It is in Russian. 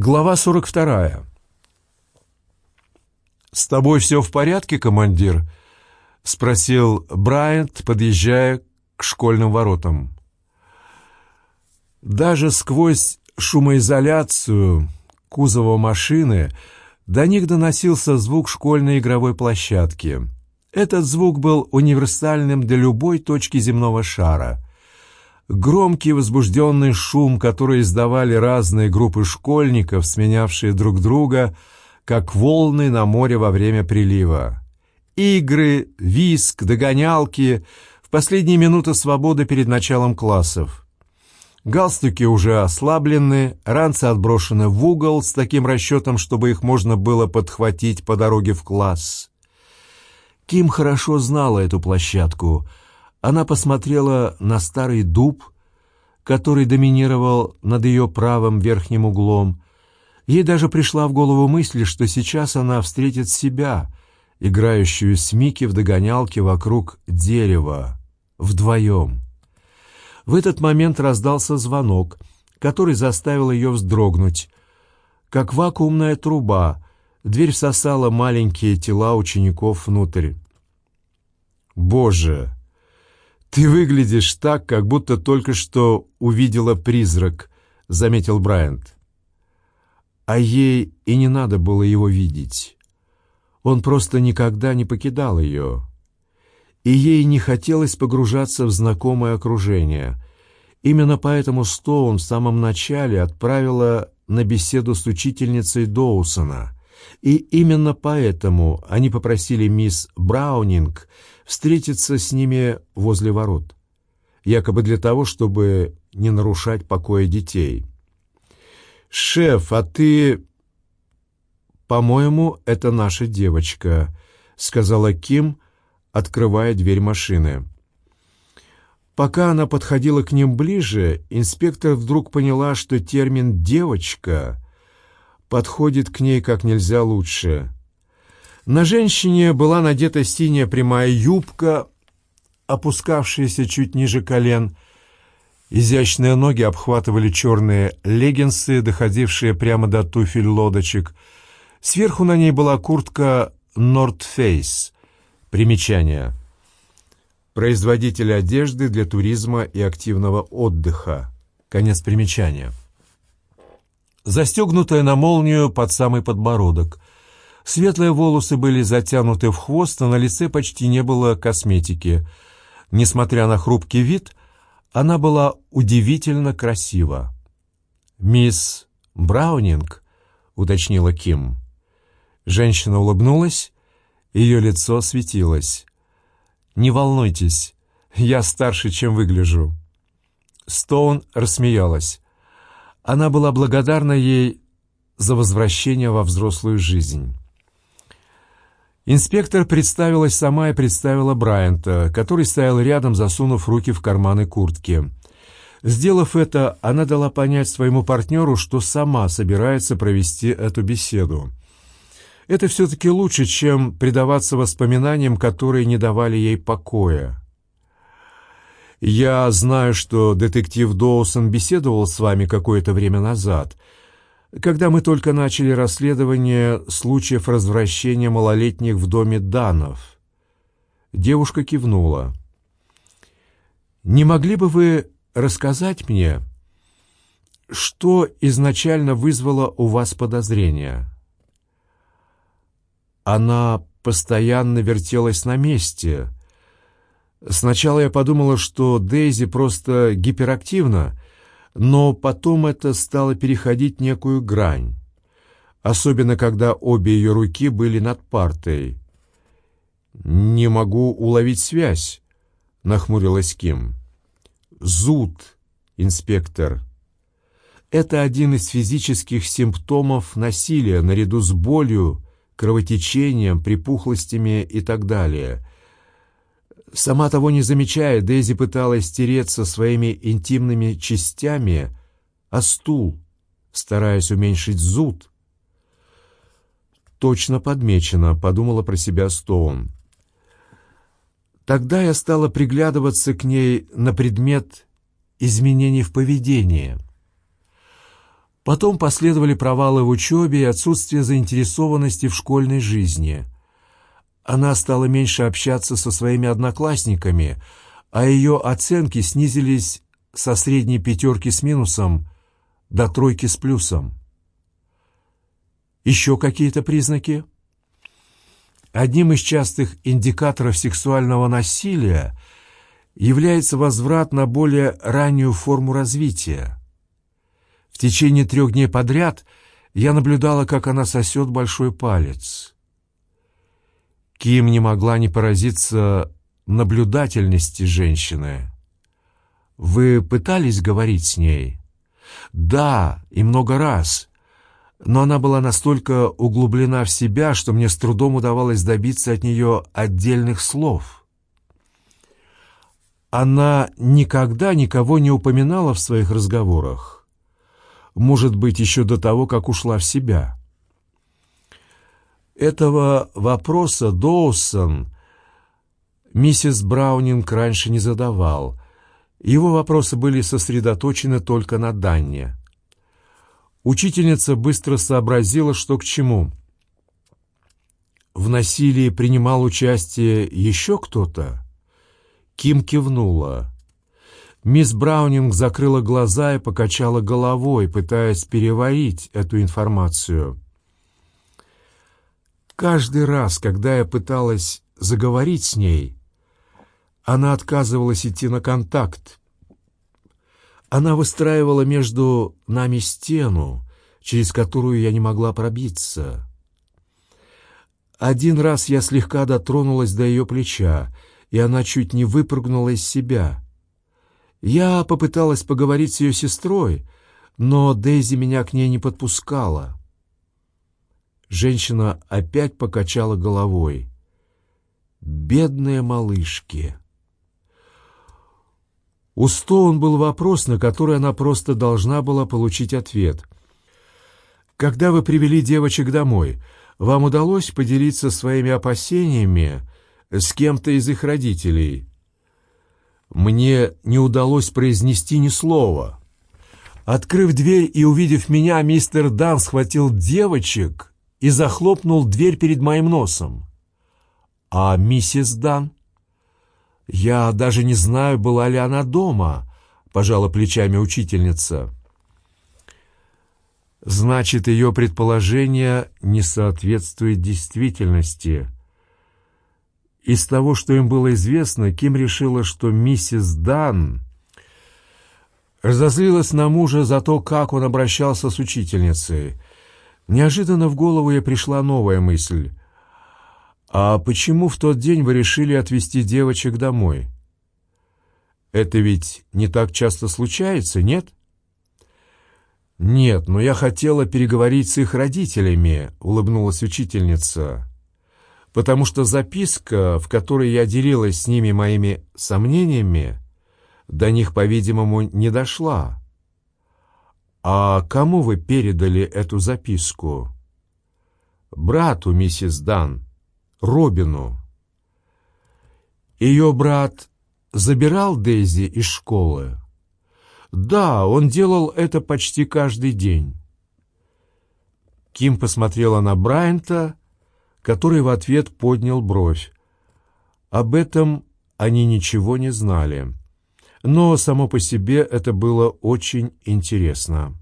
Глава 42. «С тобой все в порядке, командир?» — спросил Брайант, подъезжая к школьным воротам. Даже сквозь шумоизоляцию кузова машины до них доносился звук школьной игровой площадки. Этот звук был универсальным для любой точки земного шара — Громкий возбужденный шум, который издавали разные группы школьников, сменявшие друг друга, как волны на море во время прилива. Игры, виск, догонялки, в последние минуты свободы перед началом классов. Галстуки уже ослаблены, ранцы отброшены в угол с таким расчетом, чтобы их можно было подхватить по дороге в класс. Ким хорошо знала эту площадку — она посмотрела на старый дуб, который доминировал над ее правым верхним углом. Ей даже пришла в голову мысль, что сейчас она встретит себя, играющую с Микки в догонялке вокруг дерева, вдвоем. В этот момент раздался звонок, который заставил ее вздрогнуть. Как вакуумная труба, дверь всосала маленькие тела учеников внутрь. «Боже!» «Ты выглядишь так, как будто только что увидела призрак», — заметил Брайант. А ей и не надо было его видеть. Он просто никогда не покидал ее. И ей не хотелось погружаться в знакомое окружение. Именно поэтому Стоун в самом начале отправила на беседу с учительницей Доусона. И именно поэтому они попросили мисс Браунинг встретиться с ними возле ворот, якобы для того, чтобы не нарушать покоя детей. «Шеф, а ты...» «По-моему, это наша девочка», — сказала Ким, открывая дверь машины. Пока она подходила к ним ближе, инспектор вдруг поняла, что термин «девочка» подходит к ней как нельзя лучше. На женщине была надета синяя прямая юбка, опускавшаяся чуть ниже колен. Изящные ноги обхватывали черные леггинсы, доходившие прямо до туфель-лодочек. Сверху на ней была куртка North Face. Примечание. Производитель одежды для туризма и активного отдыха. Конец примечания. Застегнутая на молнию под самый подбородок. Светлые волосы были затянуты в хвост, а на лице почти не было косметики. Несмотря на хрупкий вид, она была удивительно красива. «Мисс Браунинг», — уточнила Ким. Женщина улыбнулась, ее лицо светилось. «Не волнуйтесь, я старше, чем выгляжу». Стоун рассмеялась. Она была благодарна ей за возвращение во взрослую жизнь. Инспектор представилась сама и представила Брайанта, который стоял рядом, засунув руки в карманы куртки. Сделав это, она дала понять своему партнеру, что сама собирается провести эту беседу. Это все-таки лучше, чем предаваться воспоминаниям, которые не давали ей покоя. «Я знаю, что детектив Доусон беседовал с вами какое-то время назад», когда мы только начали расследование случаев развращения малолетних в доме Данов. Девушка кивнула. «Не могли бы вы рассказать мне, что изначально вызвало у вас подозрения?» Она постоянно вертелась на месте. Сначала я подумала, что Дейзи просто гиперактивна, но потом это стало переходить некую грань, особенно когда обе ее руки были над партой. «Не могу уловить связь», — нахмурилась Ким. «Зуд, инспектор. Это один из физических симптомов насилия наряду с болью, кровотечением, припухлостями и так далее». Сама того не замечая, Дейзи пыталась стереться своими интимными частями о стул, стараясь уменьшить зуд. «Точно подмечено», — подумала про себя Стоун. Тогда я стала приглядываться к ней на предмет изменений в поведении. Потом последовали провалы в учебе и отсутствие заинтересованности в школьной жизни. Она стала меньше общаться со своими одноклассниками, а ее оценки снизились со средней пятерки с минусом до тройки с плюсом. Еще какие-то признаки? Одним из частых индикаторов сексуального насилия является возврат на более раннюю форму развития. В течение трех дней подряд я наблюдала, как она сосет большой палец. Ким не могла не поразиться наблюдательности женщины. «Вы пытались говорить с ней?» «Да, и много раз но она была настолько углублена в себя, что мне с трудом удавалось добиться от нее отдельных слов. Она никогда никого не упоминала в своих разговорах. Может быть, еще до того, как ушла в себя. Этого вопроса Доусон миссис Браунинг раньше не задавал. Его вопросы были сосредоточены только на Данне. Учительница быстро сообразила, что к чему. В насилии принимал участие еще кто-то? Ким кивнула. Мисс Браунинг закрыла глаза и покачала головой, пытаясь переварить эту информацию. Каждый раз, когда я пыталась заговорить с ней, она отказывалась идти на контакт, она выстраивала между нами стену, через которую я не могла пробиться. Один раз я слегка дотронулась до ее плеча, и она чуть не выпрыгнула из себя. Я попыталась поговорить с ее сестрой, но Дейзи меня к ней не подпускала. Женщина опять покачала головой. «Бедные малышки!» У Стоун был вопрос, на который она просто должна была получить ответ. «Когда вы привели девочек домой, вам удалось поделиться своими опасениями с кем-то из их родителей?» Мне не удалось произнести ни слова. Открыв дверь и увидев меня, мистер Дан схватил девочек и захлопнул дверь перед моим носом. «А миссис Дан?» «Я даже не знаю, была ли она дома», — пожала плечами учительница. «Значит, ее предположение не соответствует действительности». Из того, что им было известно, Ким решила, что миссис Дан разозлилась на мужа за то, как он обращался с учительницей. Неожиданно в голову ей пришла новая мысль. «А почему в тот день вы решили отвезти девочек домой?» «Это ведь не так часто случается, нет?» «Нет, но я хотела переговорить с их родителями», — улыбнулась учительница, «потому что записка, в которой я делилась с ними моими сомнениями, до них, по-видимому, не дошла». «А кому вы передали эту записку?» «Брату, миссис Дан». Робину. Ее брат забирал Дейзи из школы? Да, он делал это почти каждый день. Ким посмотрела на Брайанта, который в ответ поднял бровь. Об этом они ничего не знали. Но само по себе это было очень интересно.